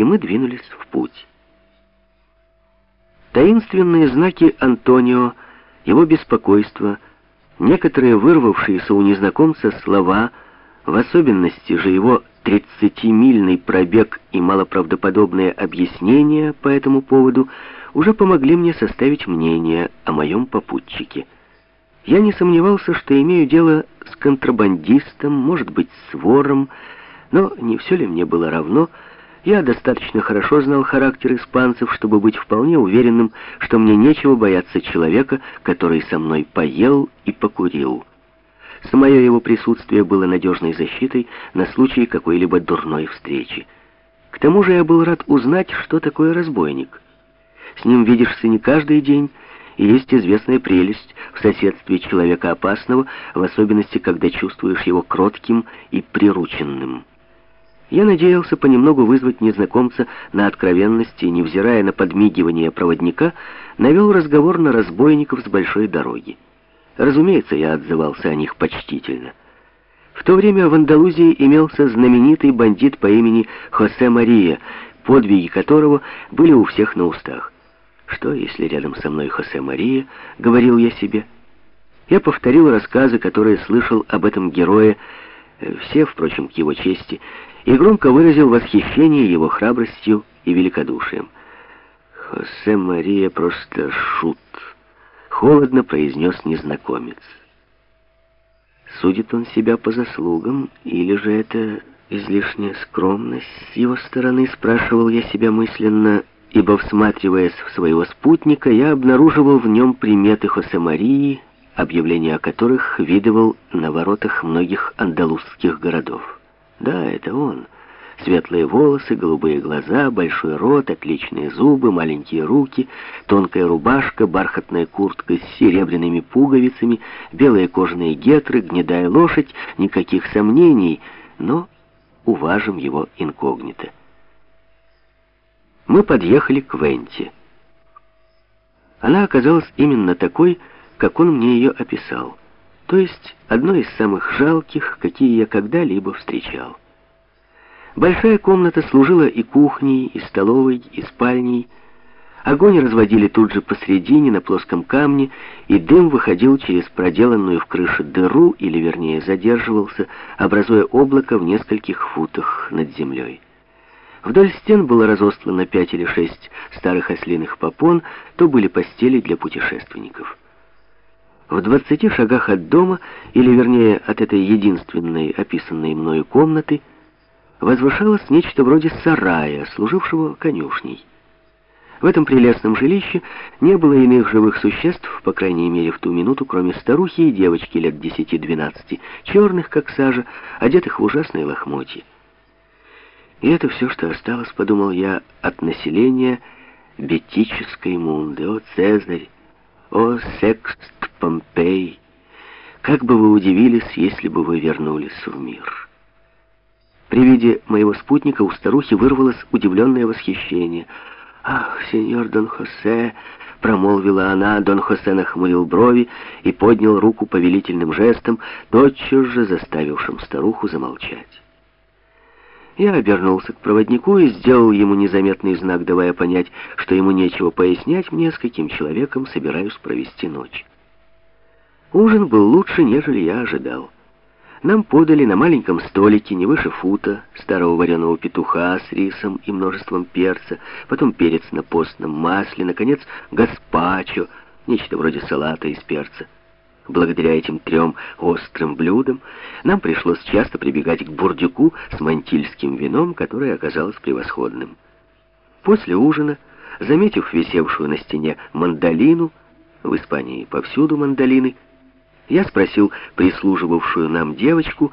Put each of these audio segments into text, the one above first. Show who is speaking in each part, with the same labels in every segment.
Speaker 1: и мы двинулись в путь. Таинственные знаки Антонио, его беспокойство, некоторые вырвавшиеся у незнакомца слова, в особенности же его тридцатимильный пробег и малоправдоподобные объяснения по этому поводу уже помогли мне составить мнение о моем попутчике. Я не сомневался, что имею дело с контрабандистом, может быть, с вором, но не все ли мне было равно, я достаточно хорошо знал характер испанцев, чтобы быть вполне уверенным, что мне нечего бояться человека, который со мной поел и покурил. Самое его присутствие было надежной защитой на случай какой-либо дурной встречи. К тому же я был рад узнать, что такое разбойник. С ним видишься не каждый день, и есть известная прелесть в соседстве человека опасного, в особенности, когда чувствуешь его кротким и прирученным. Я надеялся понемногу вызвать незнакомца на откровенность и, невзирая на подмигивание проводника, навел разговор на разбойников с большой дороги. Разумеется, я отзывался о них почтительно. В то время в Андалузии имелся знаменитый бандит по имени Хосе Мария, подвиги которого были у всех на устах. Что, если рядом со мной Хосе Мария, говорил я себе? Я повторил рассказы, которые слышал об этом герое, э, все, впрочем, к его чести, и громко выразил восхищение его храбростью и великодушием. «Хосе Мария просто шут», — холодно произнес незнакомец. Судит он себя по заслугам, или же это излишняя скромность с его стороны, спрашивал я себя мысленно, ибо, всматриваясь в своего спутника, я обнаруживал в нем приметы Хосе Марии, объявления о которых видывал на воротах многих андалузских городов. Да, это он. Светлые волосы, голубые глаза, большой рот, отличные зубы, маленькие руки, тонкая рубашка, бархатная куртка с серебряными пуговицами, белые кожаные гетры, гнедая лошадь, никаких сомнений, но уважим его инкогнито. Мы подъехали к Венте. Она оказалась именно такой, как он мне ее описал то есть одно из самых жалких, какие я когда-либо встречал. Большая комната служила и кухней, и столовой, и спальней. Огонь разводили тут же посредине, на плоском камне, и дым выходил через проделанную в крыше дыру, или вернее задерживался, образуя облако в нескольких футах над землей. Вдоль стен было разостлано пять или шесть старых ослиных попон, то были постели для путешественников. В двадцати шагах от дома, или вернее от этой единственной описанной мною комнаты, возвышалось нечто вроде сарая, служившего конюшней. В этом прелестном жилище не было иных живых существ, по крайней мере в ту минуту, кроме старухи и девочки лет десяти-двенадцати, черных, как сажа, одетых в ужасные лохмотья. И это все, что осталось, подумал я, от населения бетической мунды. О, Цезарь! О, Секст Помпей, как бы вы удивились, если бы вы вернулись в мир. При виде моего спутника у старухи вырвалось удивленное восхищение. «Ах, сеньор Дон Хосе!» — промолвила она. Дон Хосе нахмурил брови и поднял руку повелительным жестом, тотчас же заставившим старуху замолчать. Я обернулся к проводнику и сделал ему незаметный знак, давая понять, что ему нечего пояснять мне, с каким человеком собираюсь провести ночь. Ужин был лучше, нежели я ожидал. Нам подали на маленьком столике, не выше фута, старого вареного петуха с рисом и множеством перца, потом перец на постном масле, наконец, гаспачо, нечто вроде салата из перца. Благодаря этим трем острым блюдам нам пришлось часто прибегать к бурдюку с мантильским вином, которое оказалось превосходным. После ужина, заметив висевшую на стене мандолину, в Испании повсюду мандолины, я спросил прислуживавшую нам девочку,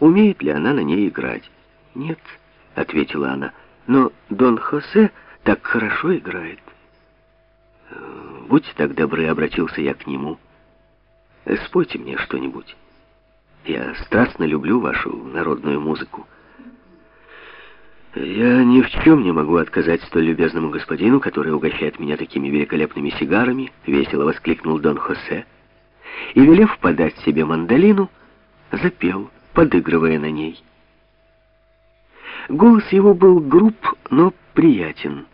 Speaker 1: умеет ли она на ней играть. «Нет», — ответила она, — «но Дон Хосе так хорошо играет». «Будьте так добры», — обратился я к нему. «Спойте мне что-нибудь. Я страстно люблю вашу народную музыку». «Я ни в чем не могу отказать столь любезному господину, который угощает меня такими великолепными сигарами», — весело воскликнул Дон Хосе и, велев подать себе мандолину, запел, подыгрывая на ней. Голос его был груб, но приятен.